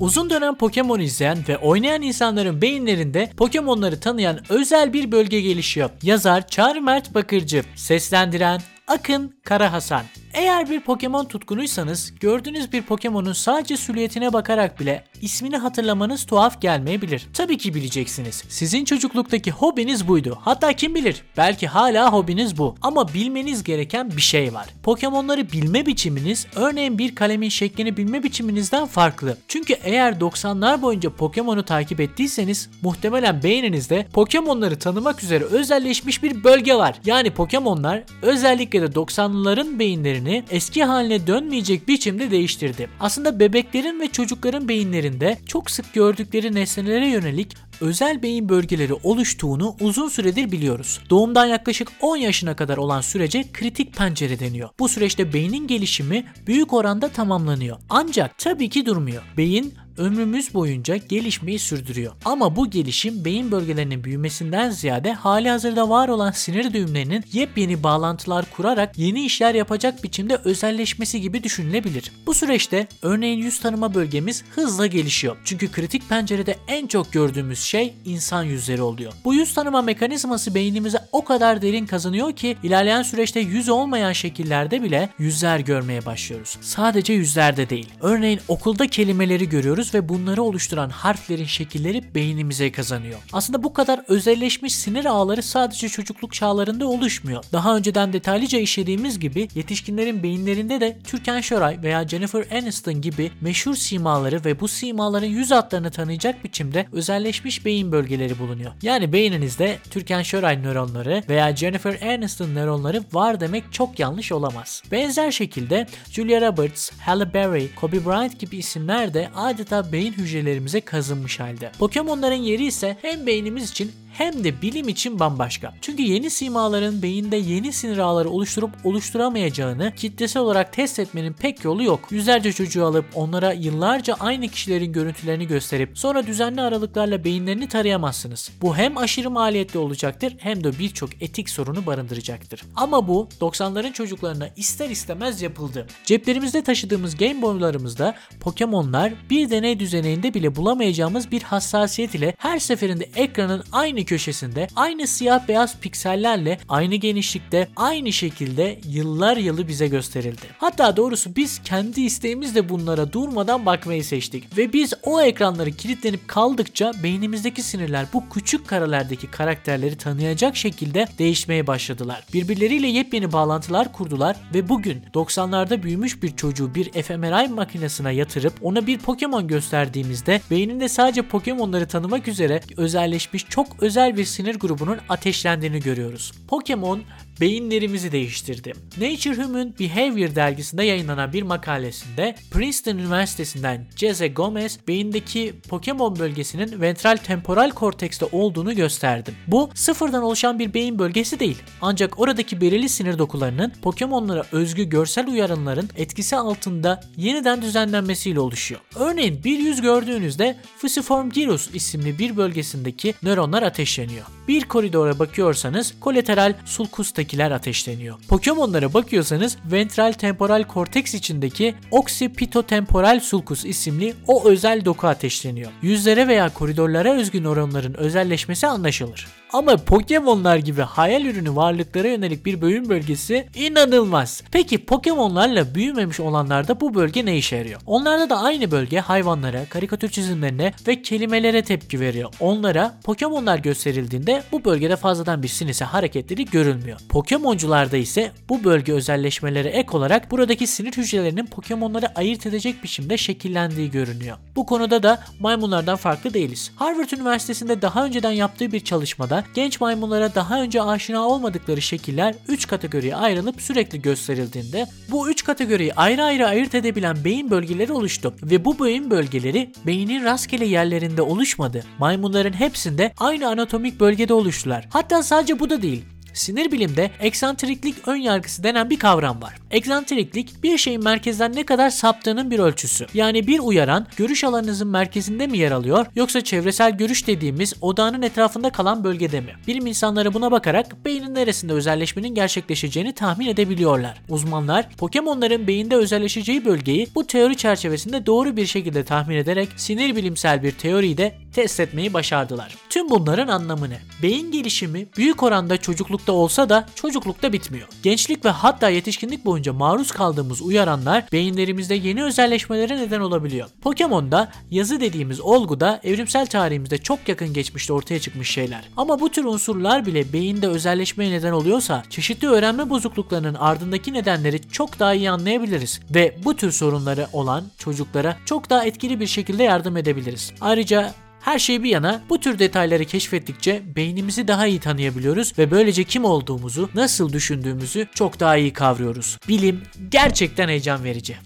Uzun dönem Pokemon izleyen ve oynayan insanların beyinlerinde Pokemon'ları tanıyan özel bir bölge gelişiyor. Yazar Çağrı Mert Bakırcı, seslendiren Akın Kara Hasan. Eğer bir Pokemon tutkunuysanız gördüğünüz bir Pokemon'un sadece silüetine bakarak bile ismini hatırlamanız tuhaf gelmeyebilir. Tabii ki bileceksiniz. Sizin çocukluktaki hobiniz buydu. Hatta kim bilir belki hala hobiniz bu. Ama bilmeniz gereken bir şey var. Pokemon'ları bilme biçiminiz örneğin bir kalemin şeklini bilme biçiminizden farklı. Çünkü eğer 90'lar boyunca Pokemon'u takip ettiyseniz muhtemelen beyninizde Pokemon'ları tanımak üzere özelleşmiş bir bölge var. Yani Pokemon'lar özellikle de 90'lıların beyinleri beyinlerini eski haline dönmeyecek biçimde değiştirdi. Aslında bebeklerin ve çocukların beyinlerinde çok sık gördükleri nesnelere yönelik özel beyin bölgeleri oluştuğunu uzun süredir biliyoruz. Doğumdan yaklaşık 10 yaşına kadar olan sürece kritik pencere deniyor. Bu süreçte beynin gelişimi büyük oranda tamamlanıyor. Ancak tabii ki durmuyor. Beyin ömrümüz boyunca gelişmeyi sürdürüyor. Ama bu gelişim beyin bölgelerinin büyümesinden ziyade hali hazırda var olan sinir düğümlerinin yepyeni bağlantılar kurarak yeni işler yapacak biçimde özelleşmesi gibi düşünülebilir. Bu süreçte örneğin yüz tanıma bölgemiz hızla gelişiyor. Çünkü kritik pencerede en çok gördüğümüz şey insan yüzleri oluyor. Bu yüz tanıma mekanizması beynimize o kadar derin kazanıyor ki ilerleyen süreçte yüz olmayan şekillerde bile yüzler görmeye başlıyoruz. Sadece yüzlerde değil. Örneğin okulda kelimeleri görüyoruz ve bunları oluşturan harflerin şekilleri beynimize kazanıyor. Aslında bu kadar özelleşmiş sinir ağları sadece çocukluk çağlarında oluşmuyor. Daha önceden detaylıca işlediğimiz gibi yetişkinlerin beyinlerinde de Türkan Şoray veya Jennifer Aniston gibi meşhur simaları ve bu simaların yüz hatlarını tanıyacak biçimde özelleşmiş beyin bölgeleri bulunuyor. Yani beyninizde Türkan Şoray nöronları veya Jennifer Aniston nöronları var demek çok yanlış olamaz. Benzer şekilde Julia Roberts, Halle Berry, Kobe Bryant gibi isimler de adeta beyin hücrelerimize kazınmış halde. Pokemonların yeri ise hem beynimiz için hem de bilim için bambaşka. Çünkü yeni simaların beyinde yeni sinir ağları oluşturup oluşturamayacağını kitlesel olarak test etmenin pek yolu yok. Yüzlerce çocuğu alıp onlara yıllarca aynı kişilerin görüntülerini gösterip sonra düzenli aralıklarla beyinlerini tarayamazsınız. Bu hem aşırı maliyetli olacaktır hem de birçok etik sorunu barındıracaktır. Ama bu 90'ların çocuklarına ister istemez yapıldı. Ceplerimizde taşıdığımız Game Boy'larımızda Pokemon'lar bir deney düzeninde bile bulamayacağımız bir hassasiyet ile her seferinde ekranın aynı aynı köşesinde aynı siyah beyaz piksellerle aynı genişlikte aynı şekilde yıllar yılı bize gösterildi. Hatta doğrusu biz kendi isteğimizle bunlara durmadan bakmayı seçtik ve biz o ekranları kilitlenip kaldıkça beynimizdeki sinirler bu küçük karelerdeki karakterleri tanıyacak şekilde değişmeye başladılar. Birbirleriyle yepyeni bağlantılar kurdular ve bugün 90'larda büyümüş bir çocuğu bir fMRI makinesine yatırıp ona bir Pokemon gösterdiğimizde beyninde sadece Pokemon'ları tanımak üzere özelleşmiş çok özel özel bir sinir grubunun ateşlendiğini görüyoruz. Pokemon beyinlerimizi değiştirdi. Nature Human Behavior dergisinde yayınlanan bir makalesinde Princeton Üniversitesi'nden Jesse Gomez beyindeki Pokemon bölgesinin ventral temporal kortekste olduğunu gösterdi. Bu sıfırdan oluşan bir beyin bölgesi değil. Ancak oradaki belirli sinir dokularının Pokemon'lara özgü görsel uyarımların etkisi altında yeniden düzenlenmesiyle oluşuyor. Örneğin bir yüz gördüğünüzde Fusiform Gyrus isimli bir bölgesindeki nöronlar ateşleniyor. Bir koridora bakıyorsanız kolateral sulkustakiler ateşleniyor. Pokemon'lara bakıyorsanız ventral temporal korteks içindeki occipitotemporal sulcus isimli o özel doku ateşleniyor. Yüzlere veya koridorlara özgü nöronların özelleşmesi anlaşılır. Ama Pokemon'lar gibi hayal ürünü varlıklara yönelik bir bölüm bölgesi inanılmaz. Peki Pokemon'larla büyümemiş olanlarda bu bölge ne işe yarıyor? Onlarda da aynı bölge hayvanlara, karikatür çizimlerine ve kelimelere tepki veriyor. Onlara Pokemon'lar gösterildiğinde bu bölgede fazladan bir sinirse hareketleri görülmüyor. Pokemoncularda ise bu bölge özelleşmelere ek olarak buradaki sinir hücrelerinin Pokemon'ları ayırt edecek biçimde şekillendiği görünüyor. Bu konuda da maymunlardan farklı değiliz. Harvard Üniversitesi'nde daha önceden yaptığı bir çalışmada genç maymunlara daha önce aşina olmadıkları şekiller 3 kategoriye ayrılıp sürekli gösterildiğinde bu 3 kategoriyi ayrı ayrı ayırt edebilen beyin bölgeleri oluştu ve bu beyin bölgeleri beynin rastgele yerlerinde oluşmadı. Maymunların hepsinde aynı anatomik bölgede oluştular. Hatta sadece bu da değil. Sinir bilimde eksantriklik ön yargısı denen bir kavram var. Eksantriklik bir şeyin merkezden ne kadar saptığının bir ölçüsü. Yani bir uyaran görüş alanınızın merkezinde mi yer alıyor yoksa çevresel görüş dediğimiz odağının etrafında kalan bölgede mi? Bilim insanları buna bakarak beynin neresinde özelleşmenin gerçekleşeceğini tahmin edebiliyorlar. Uzmanlar Pokemon'ların beyinde özelleşeceği bölgeyi bu teori çerçevesinde doğru bir şekilde tahmin ederek sinir bilimsel bir teoriyi de test etmeyi başardılar. Tüm bunların anlamı ne? Beyin gelişimi büyük oranda çocuklukta olsa da çocuklukta bitmiyor. Gençlik ve hatta yetişkinlik boyunca maruz kaldığımız uyaranlar beyinlerimizde yeni özelleşmelere neden olabiliyor. Pokemon'da yazı dediğimiz olgu da evrimsel tarihimizde çok yakın geçmişte ortaya çıkmış şeyler. Ama bu tür unsurlar bile beyinde özelleşmeye neden oluyorsa çeşitli öğrenme bozukluklarının ardındaki nedenleri çok daha iyi anlayabiliriz ve bu tür sorunları olan çocuklara çok daha etkili bir şekilde yardım edebiliriz. Ayrıca her şey bir yana bu tür detayları keşfettikçe beynimizi daha iyi tanıyabiliyoruz ve böylece kim olduğumuzu, nasıl düşündüğümüzü çok daha iyi kavruyoruz. Bilim gerçekten heyecan verici.